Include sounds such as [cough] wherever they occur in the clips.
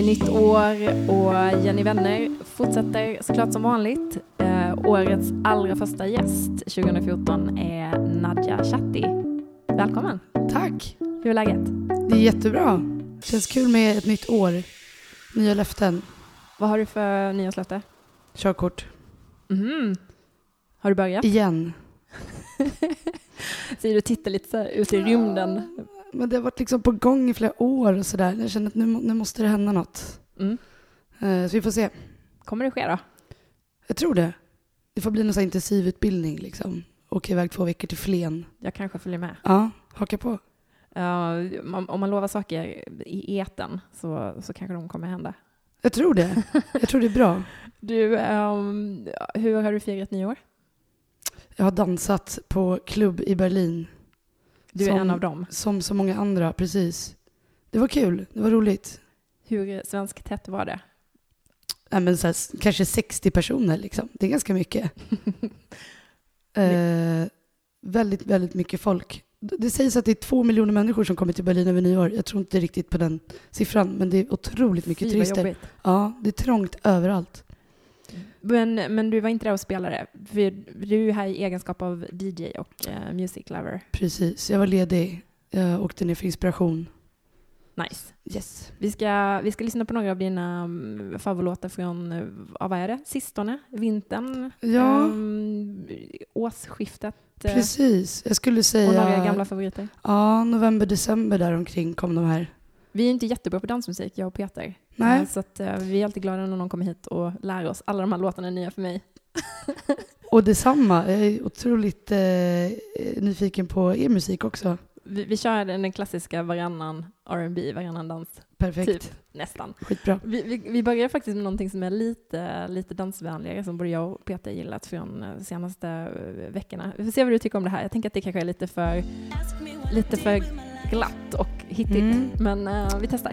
Det är nytt år och Jenny Vänner fortsätter såklart som vanligt. Eh, årets allra första gäst 2014 är Nadja Chatti. Välkommen! Tack! Hur är läget? Det är jättebra. Känns kul med ett nytt år. Nya löften. Vad har du för nyårslöfte? Körkort. Mhm. Har du börjat? Igen. [laughs] Säger du tittar lite så här ut i rymden. Men det har varit liksom på gång i flera år och sådär. Jag känner att nu, nu måste det hända något. Mm. Eh, Så vi får se. Kommer det ske då? Jag tror det. Det får bli någon sån intensivutbildning liksom. Åka iväg två veckor till Flen. Jag kanske följer med. Ja, haka på. Uh, om, man lovar saker i eten så, så kanske de kommer hända. Jag tror det. Jag tror det är bra. [laughs] Du, ehm, hur har du firat nyår? Jag har dansat på klubb i Berlin. Du är Som- en av dem. Som så många andra, precis. Det var kul. Det var roligt. Hur svenskt tätt var det? Nej, men så här, kanske 60 personer liksom. Det är ganska mycket. [laughs] eh, väldigt, väldigt mycket folk. Det sägs att det är två miljoner människor som kommer till Berlin över nyår. Jag tror inte riktigt på den siffran, men det är otroligt mycket Fy, turister. Ja, det är trångt överallt. Men, men du var inte där och spelade? För du är här i egenskap av DJ och eh, music lover. Precis, jag var ledig. Jag åkte ner för inspiration. Nice. Yes. Vi ska, vi ska lyssna på några av dina um, favoritlåtar från, eh, ja, vad är det, sistone? Vintern? Ja, Ehm, årsskiftet? eh, precis. Jag skulle säga... Och några gamla favoriter? Ja, november, december däromkring kom de här. Vi är inte jättebra på dansmusik, jag och Peter. Nej. Eh, Så att, eh, vi är alltid glada när någon kommer hit och lär oss. Alla de här låtarna är nya för mig. [laughs] Och detsamma. Jag är otroligt eh, nyfiken på er musik också. Vi, vi kör den, klassiska varannan R&B, varannan dans, Perfekt. typ. Nästan. Skitbra. Vi, vi, vi börjar faktiskt med någonting som är lite, lite dansvänligare som både jag och Peter gillat från eh, senaste veckorna. Vi får se vad du tycker om det här. Jag tänker att det kanske är lite för, lite för glatt och hittigt. Mm. Men eh, vi testar.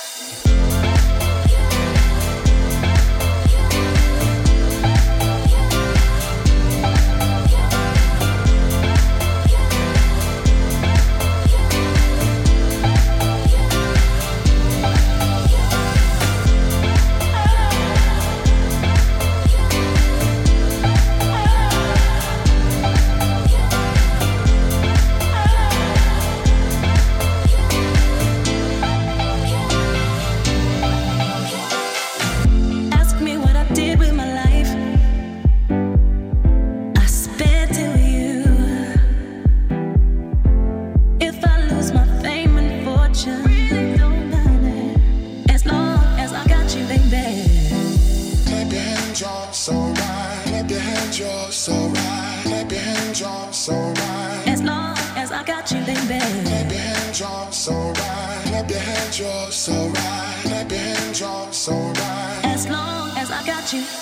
you.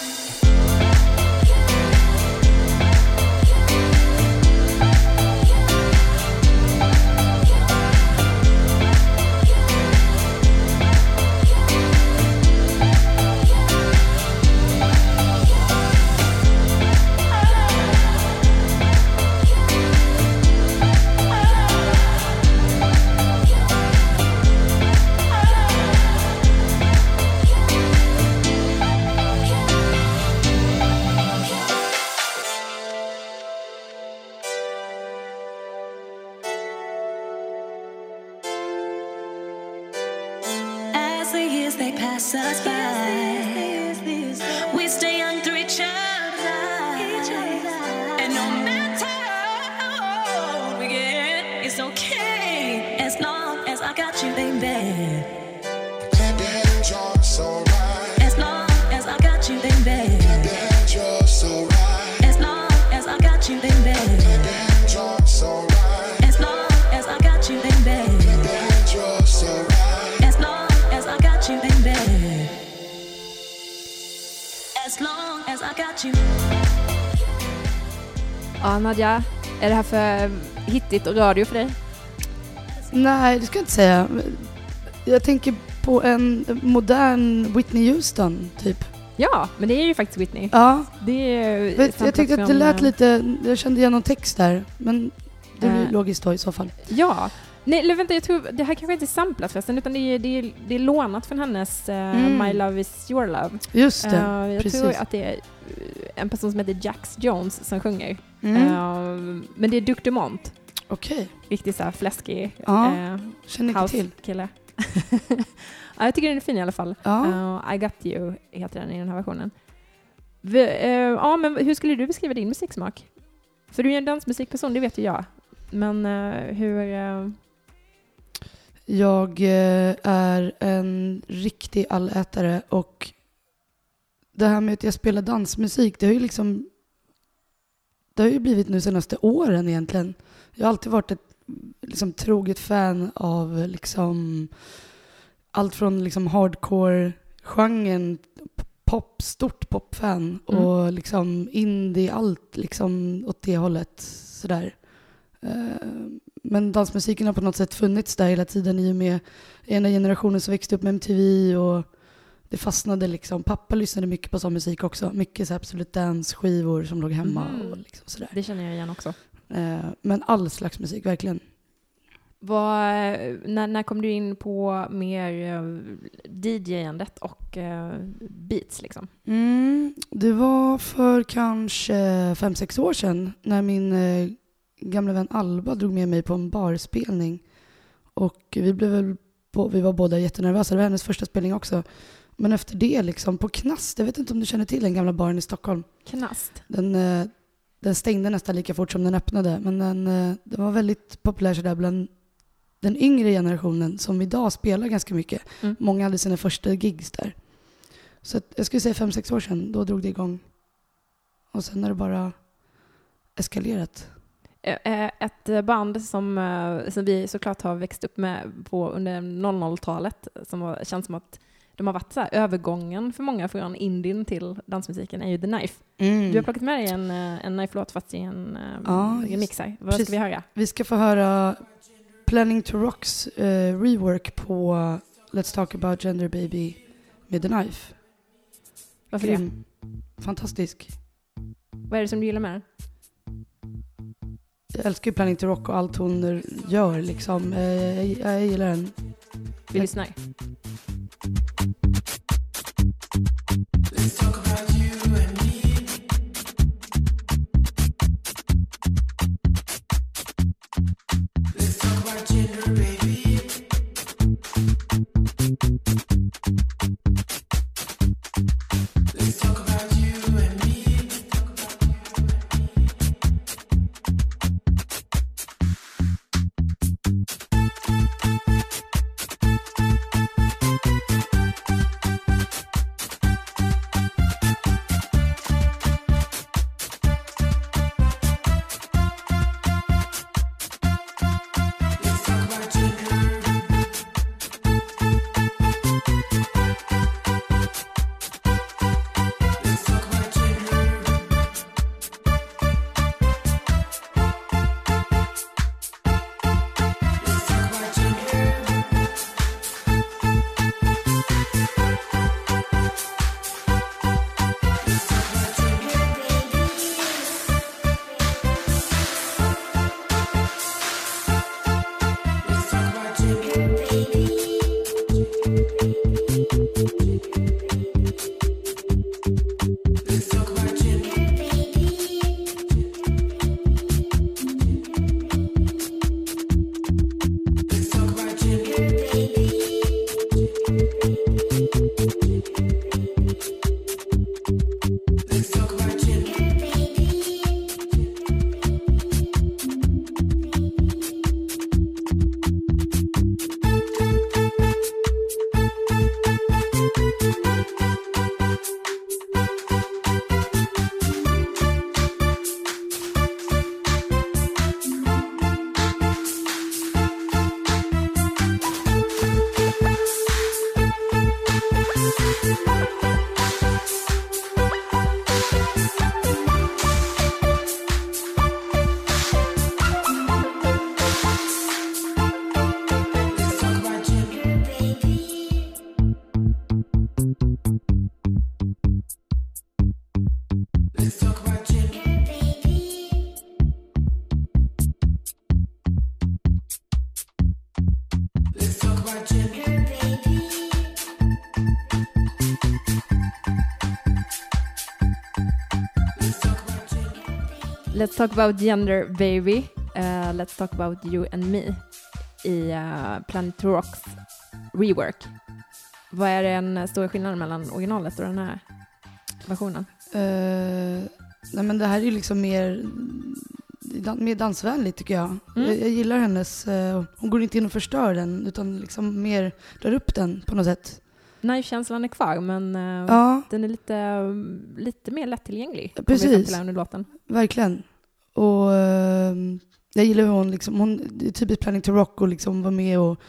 För hittigt och radio för dig? Nej, det ska jag inte säga. Jag tänker på en modern Whitney Houston, typ. Ja, men det är ju faktiskt Whitney. Ja, Det är vet, jag tyckte att det lät eh, lite, jag kände igen någon text där, men det blir Eh. logiskt då i så fall. Ja. Nej, eller vänta, jag tror det här kanske inte är samplat förresten, utan det är, det är, det är lånat från hennes eh, Mm. My Love Is Your Love. Just det, Eh, jag precis. tror att det är en person som heter Jax Jones som sjunger. Mm. Eh, men det är Duke Dumont, Okej, riktigt så här fläskig Ja, till. house-kille. [laughs] ja, jag tycker den är fin i alla fall. Ja. I Got You heter den i den här versionen. Ja, men hur skulle du beskriva din musiksmak? För du är en dansmusikperson, det vet ju jag. Men eh, hur... eh, Jag eh, är en riktig allätare och det här med att jag spelar dansmusik, det har ju liksom det har ju blivit nu senaste åren egentligen. Jag har alltid varit ett liksom, troget fan av liksom allt från liksom hardcore-genren, pop, stort popfan Mm. och liksom indie, allt liksom åt det hållet sådär. Eh, Men dansmusiken har på något sätt funnits där hela tiden i och med ena generationen som växte upp med MTV och det fastnade liksom. Pappa lyssnade mycket på sån musik också. Mycket så Absolut Dance-skivor som låg hemma Mhm. och liksom sådär. det känner jag igen också. Eh, Men all slags musik, verkligen. Vad, när, när kom du in på mer uh, DJ-andet och eh, beats liksom? Mm, det var för kanske fem sex år sedan när min eh, gamla vän Alba drog med mig på en barspelning. Och vi, blev väl, vi var båda jättenervösa. Det var hennes första spelning också. Men efter det, liksom, på Knast, jag vet inte om du känner till den gamla baren i Stockholm. Knast. Den, eh, den stängde nästan lika fort som den öppnade. Men den, eh, den var väldigt populär sådär bland den yngre generationen som idag spelar ganska mycket. Mm. Många hade sina första gigs där. Så att, jag skulle säga fem sex år sedan, då drog det igång. Och sen har det bara eskalerat. Ett band som, eh, som vi såklart har växt upp med på under 00-talet, som har, känns som att de har varit så här, övergången för många från indien till dansmusiken, är ju The Knife. Du har plockat med dig en, eh, en Knife-låt fast i en eh, Ja, remix här. Vad precis. ska vi höra? Vi ska få höra Planning to Rocks eh, rework på Let's Talk About Gender Baby med The Knife. Varför det? Grym. Fantastisk. Vad är det som du gillar med den? Jag älskar ju Planning to Rock och allt hon gör liksom. Jag, jag, jag gillar den. Vi lyssnar. Let's talk about gender baby. Uh, let's talk about you and me i uh, Planet Rocks rework. Vad är den stora skillnaden mellan originalet och den här versionen? Eh, nej men det här är ju liksom mer, mer dansvänligt tycker jag. Mm. jag. Jag gillar hennes, eh, hon går inte in och förstör den utan liksom mer drar upp den på något sätt. Knife-känslan är kvar men uh, Ja, den är lite, lite mer lättillgänglig. Precis. under låten. verkligen. Och eh, jag gillar hur hon liksom, hon är typiskt Planning to Rock och liksom vara med och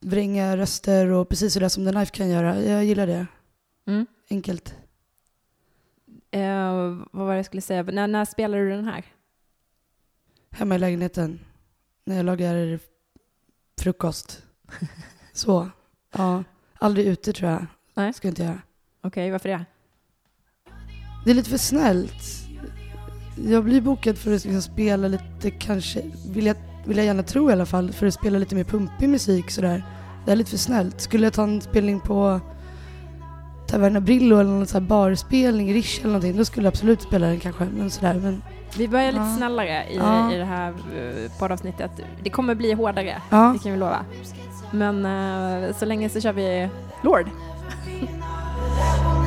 vränga röster och precis sådär som The Knife kan göra. Jag gillar det. Mm. Enkelt. Eh, vad var det jag skulle säga? När, när spelade du den här? Hemma i lägenheten. När jag lagar frukost. [laughs] Så. Ja. Aldrig ute tror jag. Nej. Ska jag inte göra. Okej, varför det? Det är lite för snällt. Jag blir bokad för att liksom spela lite kanske, vill jag, vill jag gärna tro i alla fall, för att spela lite mer pumpig musik sådär. Det är lite för snällt. Skulle jag ta en spelning på Taverna Brillo eller någon sån här barspelning, Rish eller någonting, då skulle jag absolut spela den kanske. Men sådär, men Vi börjar lite Ja. snällare i, Ja. i det här eh, poddavsnittet. Det kommer bli hårdare, ja. det kan vi lova. Men eh, så länge så kör vi Lord. [laughs]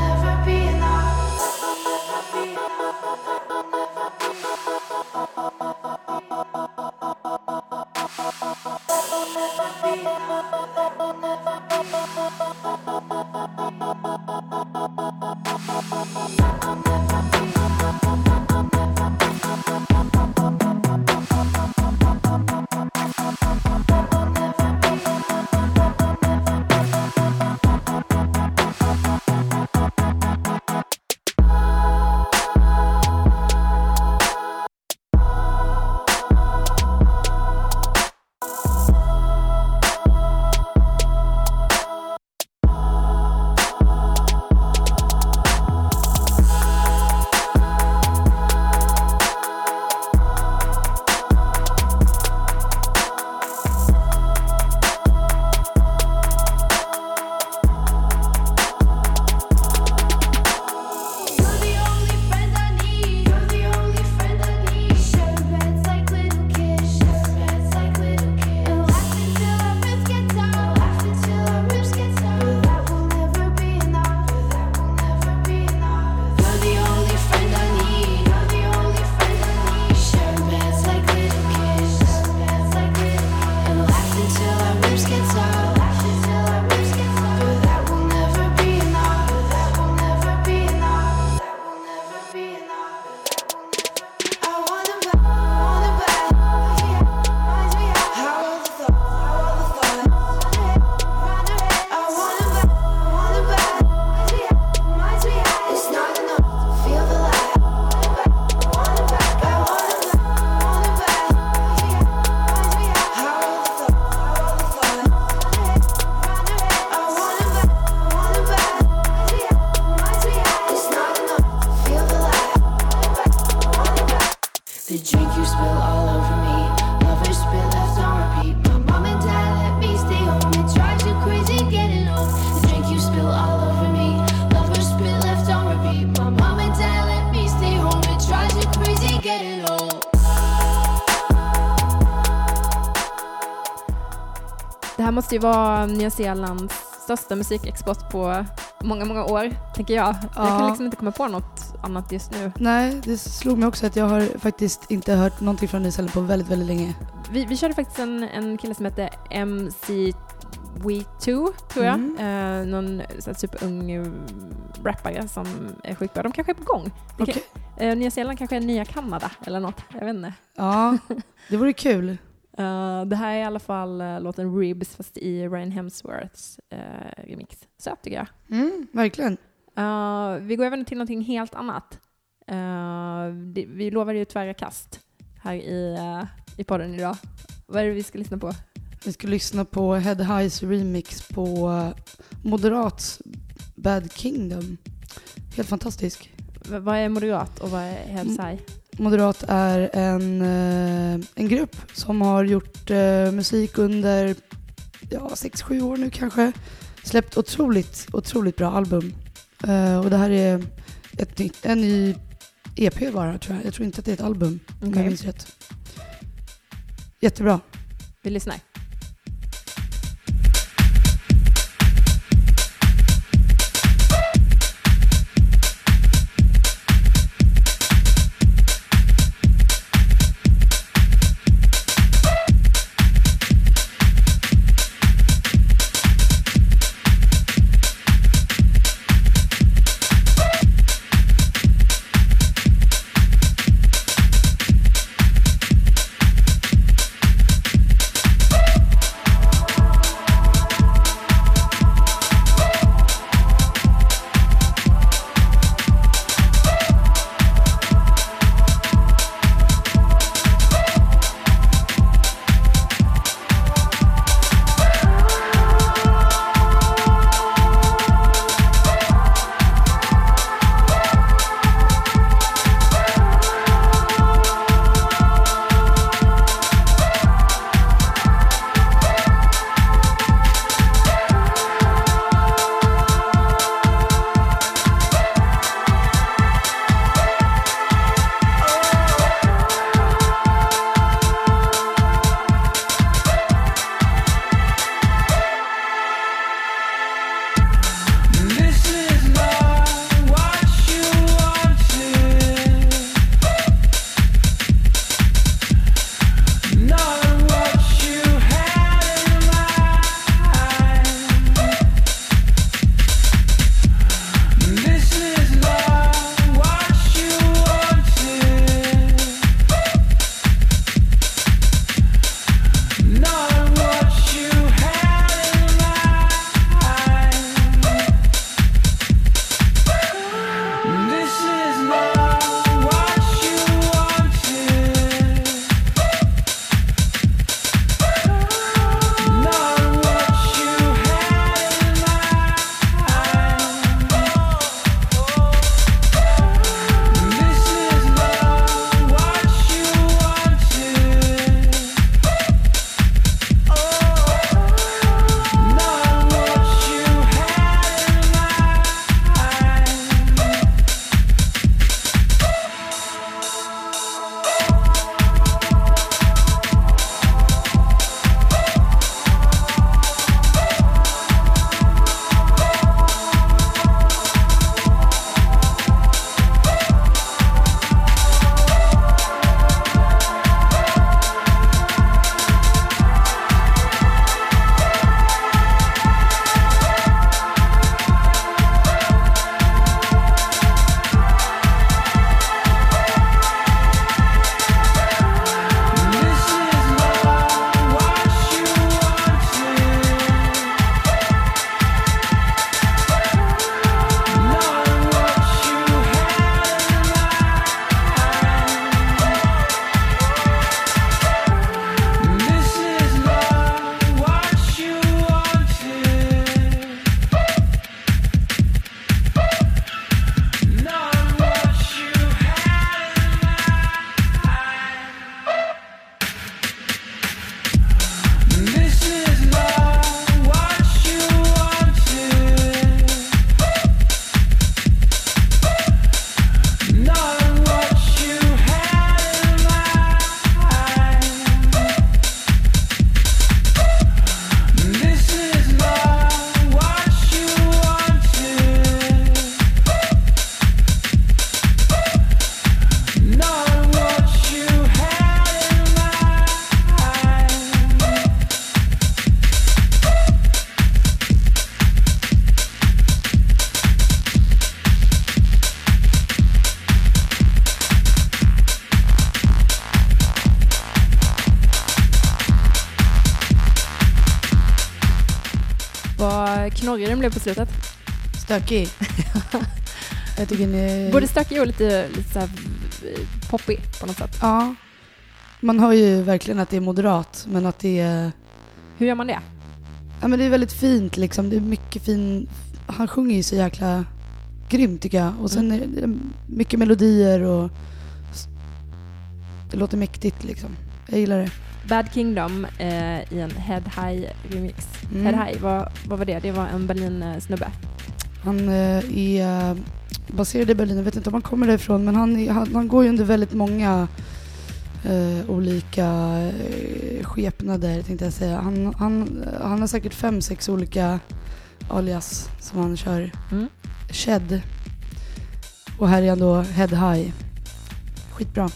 måste ju vara Nya Zeelands största musikexport på många, många år, tänker jag. Jag kan Ja. liksom inte komma på något annat just nu. Nej, det slog mig också att jag har faktiskt inte hört någonting från New Zealand på väldigt, väldigt länge. Vi, vi körde faktiskt en, en kille som hette MC We2, tror jag. Mm. Eh, någon så superung rappare som är sjukt bra. De kanske är på gång. Det kan, eh, Nya Zeeland kanske är nya Kanada eller något. Jag vet inte. Ja, [laughs] det vore kul. Eh, det här är i alla fall uh, låten Ribs fast i Ryan Hemsworths eh, remix. Söt tycker jag. Mm, verkligen. Eh, vi går över till någonting helt annat. Det, vi lovade ju tvära kast här i, i podden idag. Vad är det vi ska lyssna på? Vi ska lyssna på Head Highs remix på Moderats Bad Kingdom. Helt fantastisk. V- vad är moderat och vad är Hellsai? Moderat är en, eh, en grupp som har gjort eh, musik under 6-7 år nu kanske. Släppt otroligt, otroligt bra album. Eh, och det här är ett nytt, en ny EP bara tror jag. Jag tror inte att det är ett album om jag minns rätt. Jättebra. Vi lyssnar. tråkig den blev på slutet. Stökig. [laughs] jag tycker ni... Både stökig och lite, lite så här eh, poppig på något sätt. Ja. Man hör ju verkligen att det är moderat, men att det är... Hur gör man det? Ja, men det är väldigt fint liksom. Det är mycket fin... Han sjunger ju så jäkla grymt tycker jag. Och sen mm. är det mycket melodier och det låter mäktigt liksom. Jag gillar det. Bad Kingdom eh, i en Head High remix. Mm. Head High, vad, vad var det? Det var en Berlin-snubbe. Eh, han eh, är eh, baserad i Berlin, jag vet inte om han kommer därifrån men han, han, han går ju under väldigt många eh, olika eh, skepnader tänkte jag säga. Han, han, han har säkert fem, sex olika alias som han kör. Mm. Shed. Och här är han då Head High. Skitbra.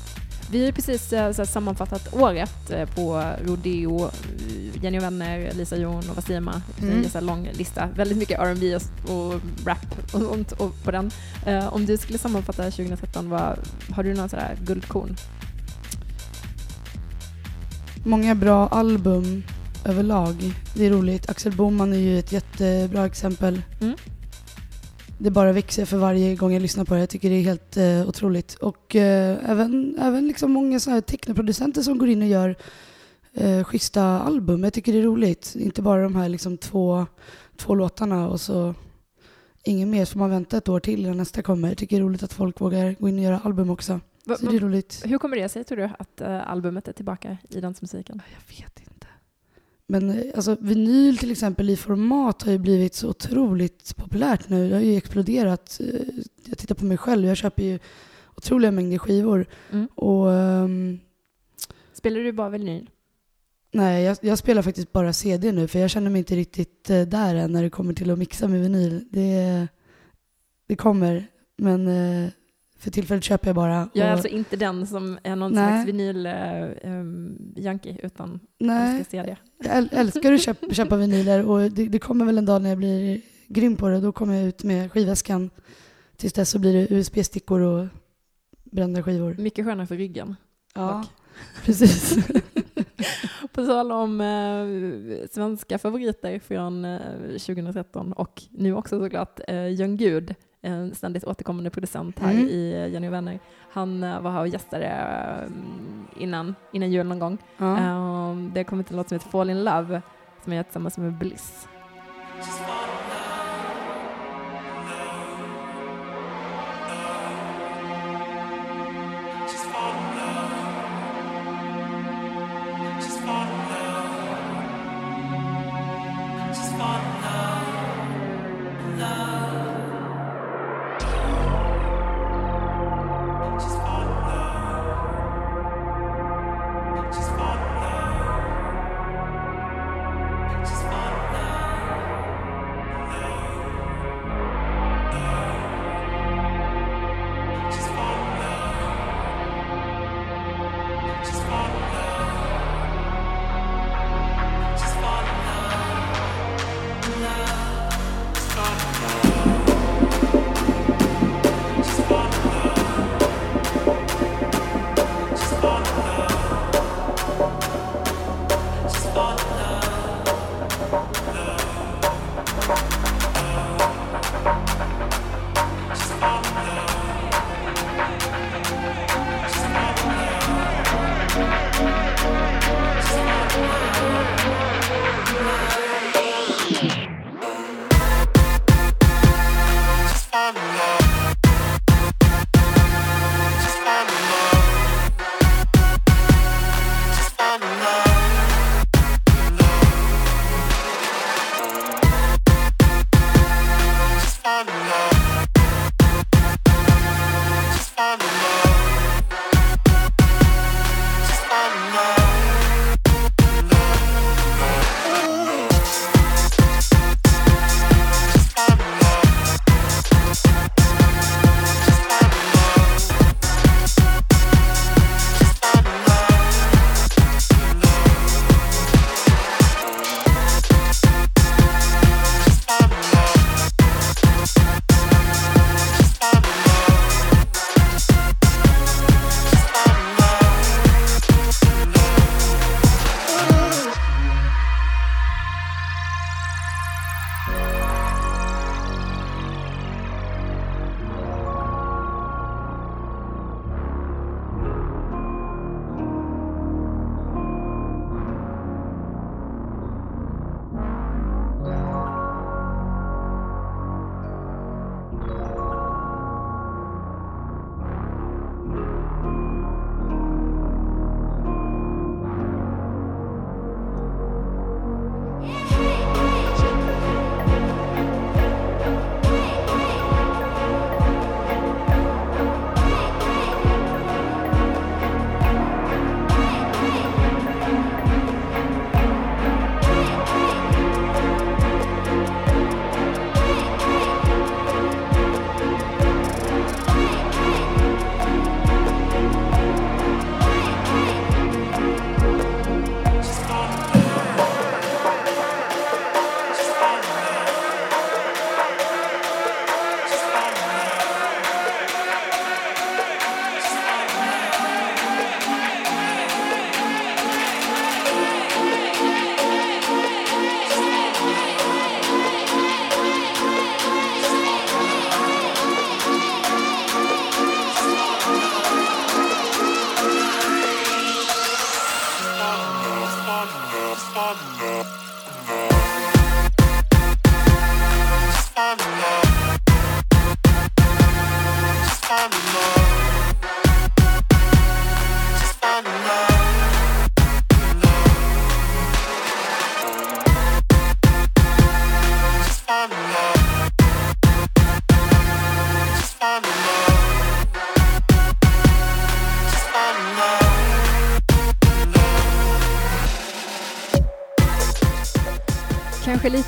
Vi har ju precis eh, så sammanfattat året eh, på Rodeo, eh, Jenny och Vänner, Lisa Jon och Vasima. Mm. En så lång lista. Väldigt mycket R&B och, och rap och sånt och på den. Eh, om du skulle sammanfatta 2013, vad, har du några sådär guldkorn? Många bra album överlag. Det är roligt. Axel Boman är ju ett jättebra exempel. Mm. Det bara växer för varje gång jag lyssnar på det. Jag tycker det är helt eh, otroligt. Och eh, även, även liksom många så här technoproducenter som går in och gör eh, schyssta album. Jag tycker det är roligt. Inte bara de här liksom två, två låtarna och så inget mer. Så man vänta ett år till innan nästa kommer. Jag tycker det är roligt att folk vågar gå in och göra album också. Va, Så va, det är roligt. hur kommer det sig, tror du, att eh, albumet är tillbaka i dansmusiken? Jag vet inte. Men eh, alltså, vinyl till exempel i format har ju blivit så otroligt populärt nu. Det har ju exploderat. Eh, Jag tittar på mig själv, jag köper ju otroliga mängder skivor. Mm. Och ehm, Spelar du bara vinyl? nej, jag, jag spelar faktiskt bara CD nu för jag känner mig inte riktigt eh, där än när det kommer till att mixa med vinyl. Det, det kommer, men för tillfället köper jag bara. Jag är alltså inte den som är någon Nej. slags vinyl-junkie, utan nej. älskar CD. Jag äl- älskar att köpa, [laughs] köpa vinyler och det, det kommer väl en dag när jag blir grym på det. Då kommer jag ut med skivväskan. Tills dess så blir det USB-stickor och brända skivor. Mycket skönare för ryggen. Ja, [laughs] precis. [laughs] På tal om eh, svenska favoriter från eh, 2013 och nu också såklart eh, Jöng Gud, en ständigt återkommande producent här Mm. i Jenny Vänner. Han eh, var här och gästade eh, innan, innan jul någon gång. Ja. Eh, det har kommit en låt som heter Fall in Love som jag gör tillsammans med Bliss.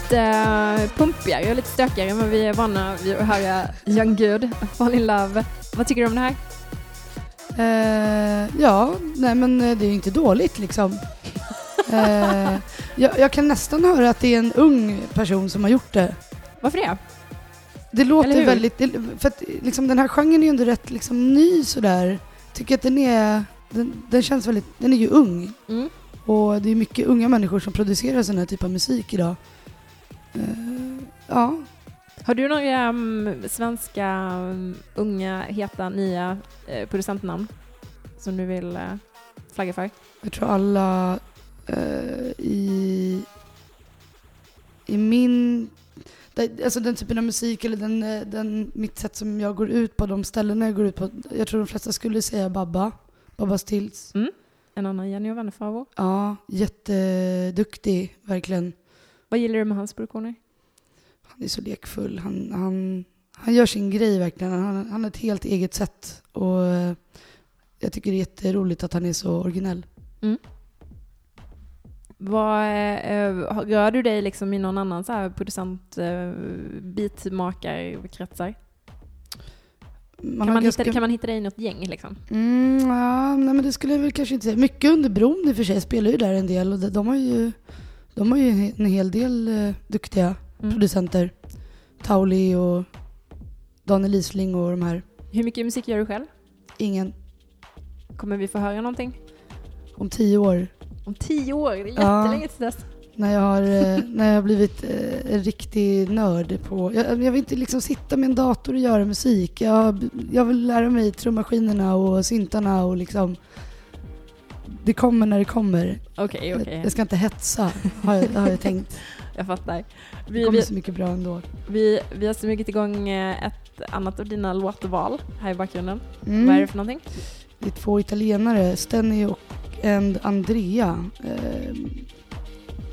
Lite eh, pumpigare och lite stökigare än vad vi är vana vid att höra Young Good, Fall in Love. Vad tycker du om det här? Eh, ja, nej men eh, det är ju inte dåligt liksom. Eh, jag, jag kan nästan höra att det är en ung person som har gjort det. Varför det? Det låter väldigt, det, för att liksom, den här genren är ju ändå rätt liksom, ny sådär. Tycker att den är, den, den känns väldigt, den är ju ung. Mm. Och det är mycket unga människor som producerar sån här typ av musik idag. Ja, Har du några mm, svenska mm, unga, heta, nya eh, producentnamn som du vill eh, flagga för? jag tror alla eh, i, i min, alltså den typen av musik eller den, den, mitt sätt som jag går ut på, de ställena jag går ut på. Jag tror de flesta skulle säga Babba, Babba Stills. En annan Jenny och vänner Ja, jätteduktig, verkligen. Vad gillar du med hans produktioner? Han är så lekfull. Han, han, han gör sin grej verkligen. Han, han har ett helt eget sätt. Och eh, jag tycker det är jätteroligt att han är så originell. Vad, eh, rör du dig liksom i någon annan så här producent, eh, beatmakarkretsar? Man Kan man, ganska- hitta, kan man hitta dig i något gäng liksom? Mm, ja, nej men det skulle jag väl kanske inte säga. Mycket under bron i och för sig spelar ju där en del och de, de har ju, de har ju en he- en hel del eh, duktiga Mm. producenter. Tauli och Daniel Isling och de här. Hur mycket musik gör du själv? Ingen Kommer vi få höra någonting? om tio år Om tio år, det är Ja. jättelänge till dess. när jag har, eh, [laughs] när jag har blivit eh, en riktig nörd på... Jag, jag vill inte liksom sitta med en dator och göra musik. Jag, jag vill lära mig trummaskinerna och syntarna och liksom... Det kommer när det kommer. Okej, okej. Jag, jag ska inte hetsa, har jag, har jag tänkt. [laughs] Jag fattar. Det Vi, kommer vi, så mycket bra ändå. vi, vi har smugit igång eh, ett annat av dina låtval här i bakgrunden. Mm. Vad är det för någonting? Det är två italienare, Stenny och and Andrea. Eh,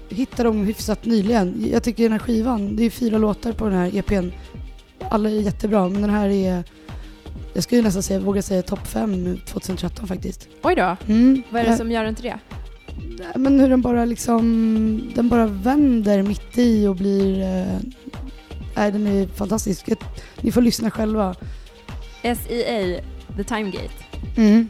hittade dem hyfsat nyligen. Jag tycker den här skivan, det är fyra låtar på den här EPn. Alla är jättebra, men den här är, jag skulle nästan säga, våga säga topp fem 2013 faktiskt. Oj då, Mm. vad är det som gör den till det? Men hur den bara liksom, den bara vänder mitt i och blir, eh, nej den är fantastisk. Ni får lyssna själva. SEA, The Time Gate. Mm.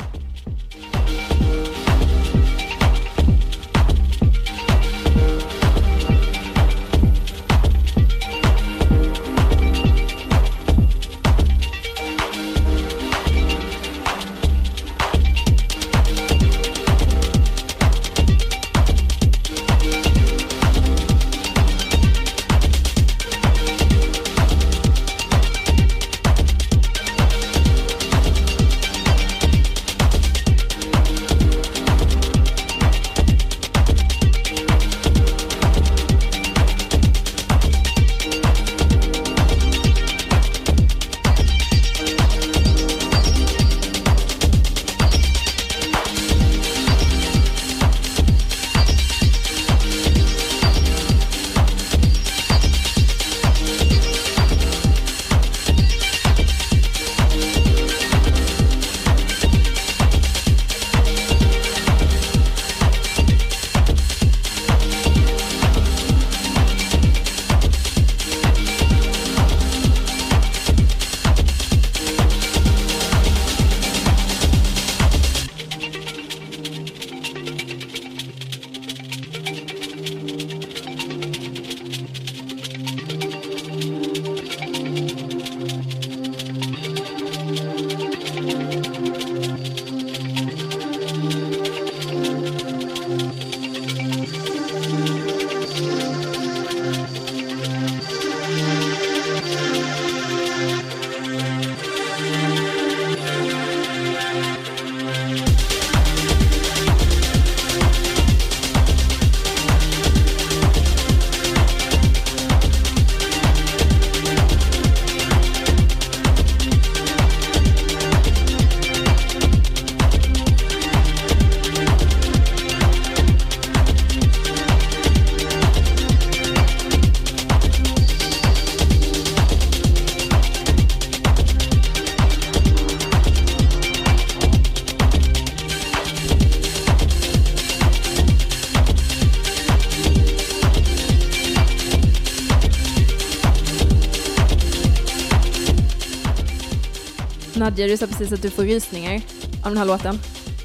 Nadja, du sa precis att du får rysningar av den här låten.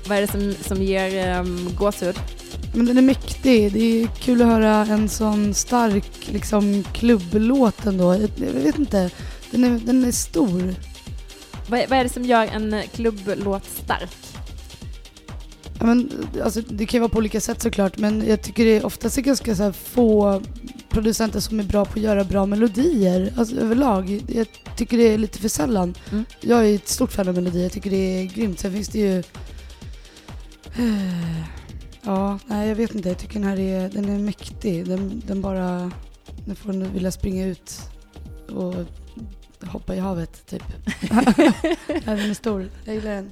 Vad är det som, som ger um, gåshud? Men den är mäktig. Det är kul att höra en sån stark liksom, klubblåt ändå. Jag, jag vet inte. Den är, den är stor. Vad, är- vad är det som gör en klubblåt stark? Ja, men, alltså, det kan ju vara på olika sätt såklart, men jag tycker det är oftast är ganska så här, få producenter som är bra på att göra bra melodier. Alltså överlag. Jag tycker det är lite för sällan. Mm. Jag är ett stort fan av melodier. Jag tycker det är grymt. Sen finns det ju... Ja, nej jag vet inte. Jag tycker den här är, den är mäktig. Den, den bara... Den får en att vilja springa ut och hoppa i havet, typ. [laughs] den är stor. Jag gillar den.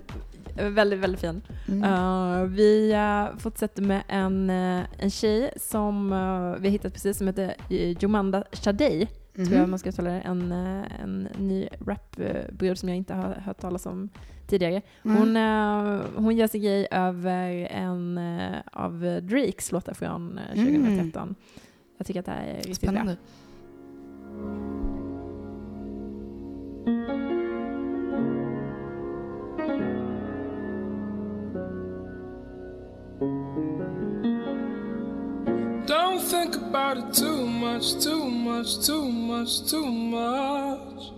Eh, Väldigt, väldigt fin. Mm. Uh, vi uh, fortsätter med en, uh, en tjej som uh, vi har hittat precis som heter Jomanda Shadej, tror jag Mhm. man ska uttala det. En, en ny rapbrud som jag inte har hört talas om tidigare. Mm. Hon, uh, hon gör sig grej över en av Drakes låtar från uh, 2013. Jag tycker att det här är riktigt bra. Don't think about it too much, too much, too much, too much.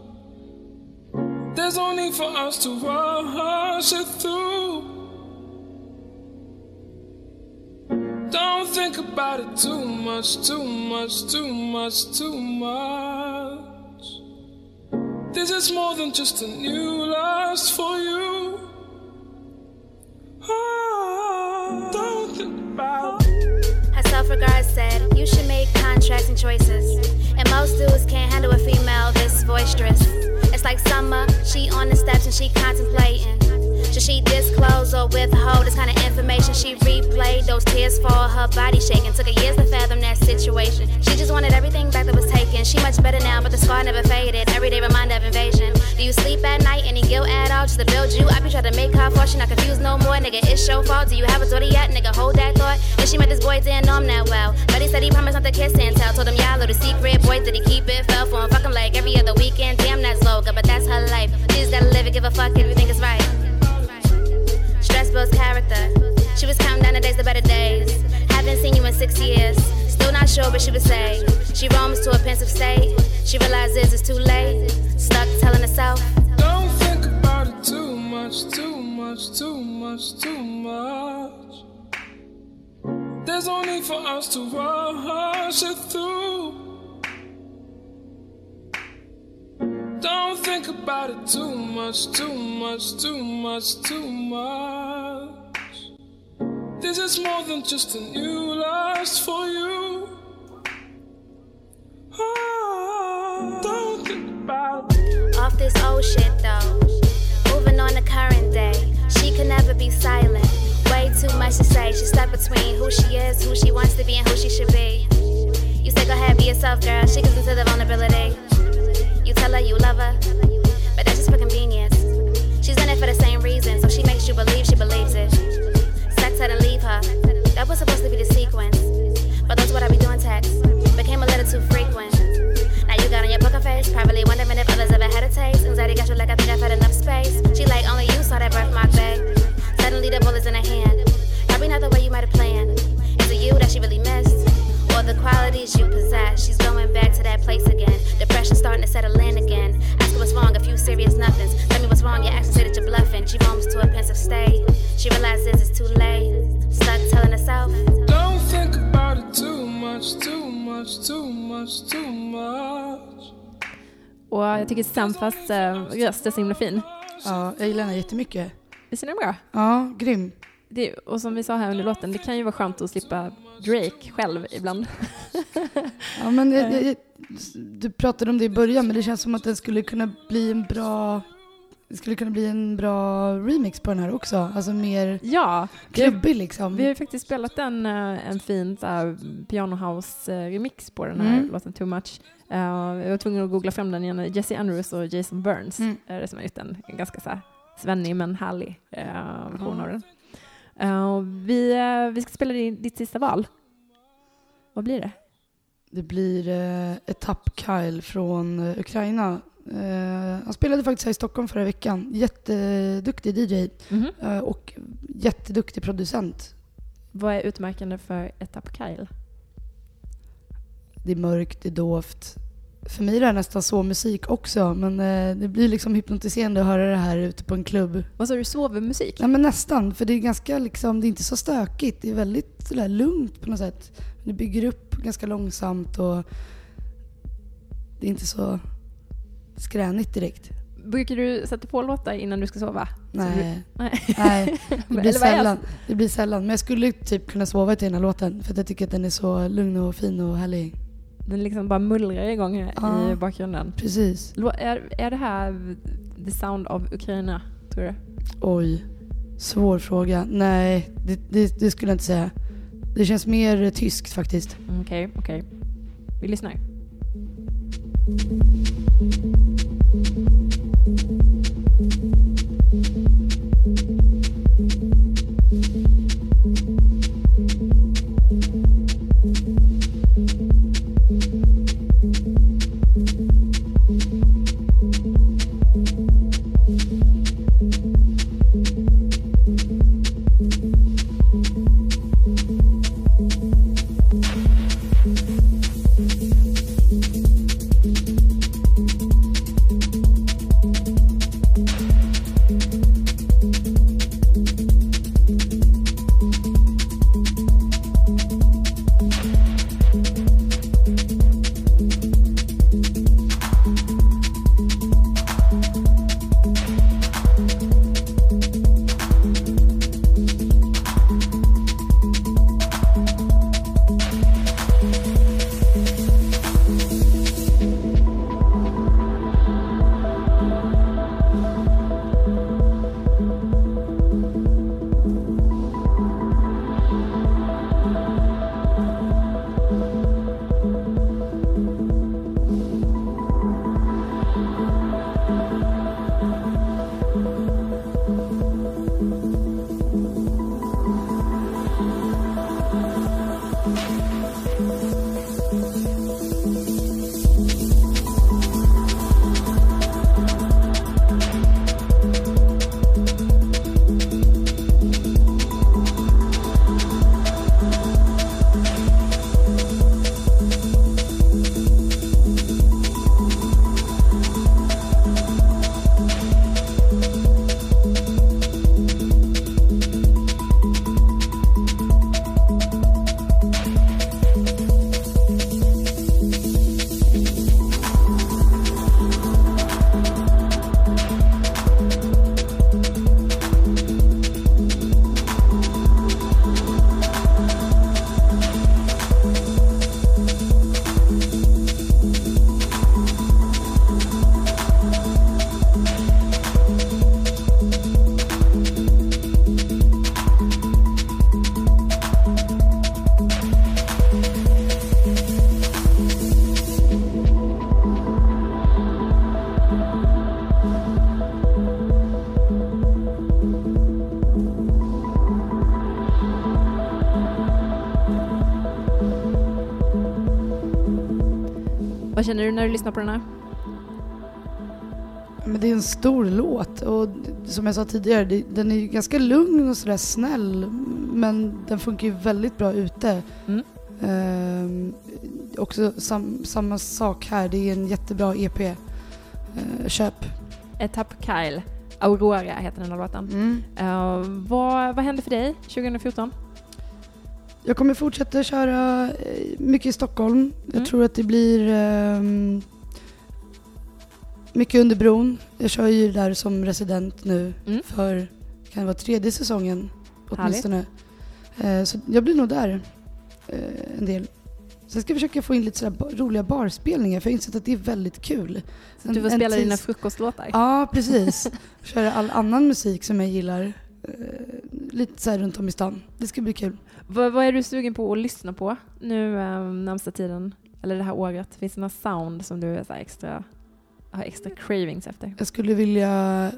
There's no need for us to rush it through. Don't think about it too much, too much, too much, too much. This is more than just a new lust for you. Regard said, You should make contracts and choices. And most dudes can't handle a female this boisterous. It's like summer, she on the steps and she contemplating. Should she disclose or withhold this kind of information? She replayed those tears fall, her body shaking. Took her years to fathom that situation. She just wanted everything back that was taken. She much better now, but the scar never faded. Everyday reminder of invasion. Do you sleep at night? Any guilt at all? Just to build you? I be trying to make her fall. She not confused no more. Nigga, it's your fault. Do you have a daughter yet? Nigga, hold that thought. And she met this boy, didn't know him that well. But he said he promised not to kiss and tell. Told him, y'all little secret. Boy, did he keep it? Fell for him. Fuck him like every other weekend. Damn, that's loga, but that's her life. She just gotta live it, give a fuck if you think it's right. Stress builds character. She was counting down the days to better days. Haven't seen you in six years. Still not sure, but she would say. She roams to a pensive state. She realizes it's too late. Stuck telling herself. Don't think about it too much, too much, too much, too much. There's no need for us to rush it through. Think about it too much, too much, too much, too much. This is more than just a new lust for you. Ah, don't think about. Off this old shit though. Moving on to current day. She can never be silent. Way too much to say. She's stuck between who she is, who she wants to be, and who she should be. You say go ahead, be yourself, girl. She gives into the vulnerability. Tell her you love her, but that's just for convenience. She's in it for the same reason, so she makes you believe she believes it. Sex her and leave her. That was supposed to be the sequence. But that's what I be doing text became a little too frequent. Now you got on your poker face, probably wondering if others ever had a taste. Anxiety got you like I think I've had enough space. She like only you saw that birthmark babe. Suddenly the bullet's in her hand. Probably not the way you might have planned. Is it you that she really missed? Or the qualities you possess? She's going back to that place again. Depression starting to settle in again. Ask her what's wrong, a few serious nothings. Tell me what's wrong, your actions say that you're bluffing. She roams to a pensive state. She realizes it's too late. Stuck telling herself. Don't think about it too much, too much, too much, too much. Och jag tycker Samfas uh, röst är så himla fin. Ja, jag gillar henne jättemycket. Visst är den bra? Ja, grym. Det, och som vi sa här under låten, det kan ju vara skönt att slippa Drake själv ibland. [laughs] Ja, men jag, jag, du pratade om det i början, men det känns som att den skulle kunna bli en bra det skulle kunna bli en bra remix på den här också. Alltså mer Ja, klubbig liksom. vi har ju faktiskt spelat en, eh, en fin så här, piano house-remix på den här Mm. låten Too Much. Eh, jag var tvungen att googla fram den igen. Jesse Andrews och Jason Burns Mm. är det som har gjort en, en ganska så här, svennig men härlig uh, version av den. Eh, vi, eh, vi ska spela din, ditt sista val. Vad blir det? Det blir eh, Etapp Kyle från eh, Ukraina. Eh, han spelade faktiskt här i Stockholm förra veckan. Jätteduktig DJ Mhm. eh, och jätteduktig producent. Vad är utmärkande för Etapp Kyle? Det är mörkt, det är dovt. För mig är det här nästan så musik också, men eh, det blir liksom hypnotiserande att höra det här ute på en klubb. Vad sa du, sovemusik? Ja men nästan, för det är ganska liksom, det är inte så stökigt. Det är väldigt sådär lugnt på något sätt. Det bygger upp ganska långsamt och det är inte så skränigt direkt. Brukar du sätta på låtar innan du ska sova? Nej, du- Nej. nej [laughs] det blir, sällan, det blir sällan. Men jag skulle typ kunna sova till den här låten för att jag tycker att den är så lugn och fin och härlig. Den liksom bara mullrar igång här Ja. i bakgrunden. Precis. Är, är det här the sound of Ukraina, tror du? Oj, svår fråga. Nej, det, det, det skulle jag inte säga. Det känns mer tyskt faktiskt. Mm, Okej, okej. Vi lyssnar. Vad känner du när du lyssnar på den här? Men det är en stor låt och som jag sa tidigare, det, den är ju ganska lugn och sådär snäll men den funkar ju väldigt bra ute. Mm. Ehm, också sam, samma sak här, det är en jättebra EP. Uh, köp. Etapp Kyle, Aurora heter den här låten. Mm. Eh, vad, vad hände för dig 2014? Jag kommer fortsätta köra eh, mycket i Stockholm. Jag Mm. tror att det blir ehm, mycket under bron. Jag kör ju där som resident nu Mm. för kan det vara tredje säsongen åtminstone. Eh, så jag blir nog där eh, en del. Sen ska jag försöka få in lite sådär roliga barspelningar för jag har insett att det är väldigt kul. Så du får En- en spela dina tis- frukostlåtar? Ja, precis. Köra all annan musik som jag gillar. Eh, lite så runt om i stan. Det ska bli kul. Vad, vad är du sugen på att lyssna på nu um, närmsta tiden? Eller det här året? Finns det några sound som du är så extra, har extra cravings efter? Jag skulle vilja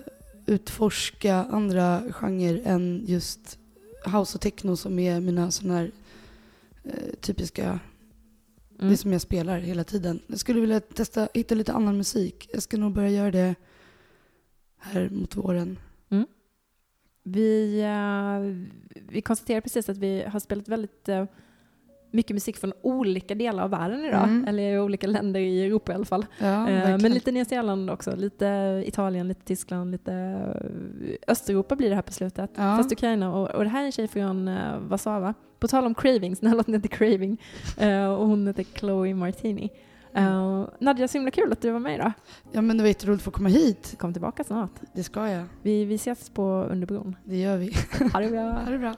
utforska andra genrer än just house och techno som är mina sådana här eh, typiska Det som jag spelar hela tiden. Jag skulle vilja testa, hitta lite annan musik. Jag ska nog börja göra det här mot våren. Vi, eh, vi konstaterar precis att vi har spelat väldigt eh, mycket musik från olika delar av världen idag. Mm. Eller i olika länder i Europa i alla fall. Ja, Eh, men lite Nya Zeeland också. Lite Italien, lite Tyskland, lite Östeuropa blir det här på slutet. Ja. Fast Ukraina. Och, och det här är en tjej från uh, Warszawa. På tal om cravings, den här låten heter Craving. Och hon heter Chloe Martini. Uh, Nadja, så himla kul att du var med idag. Ja, men det var jätteroligt att få komma hit. Kom tillbaka snart. Det ska jag. Vi, vi ses på Underbron. Det gör vi. ha det bra. Ha det bra.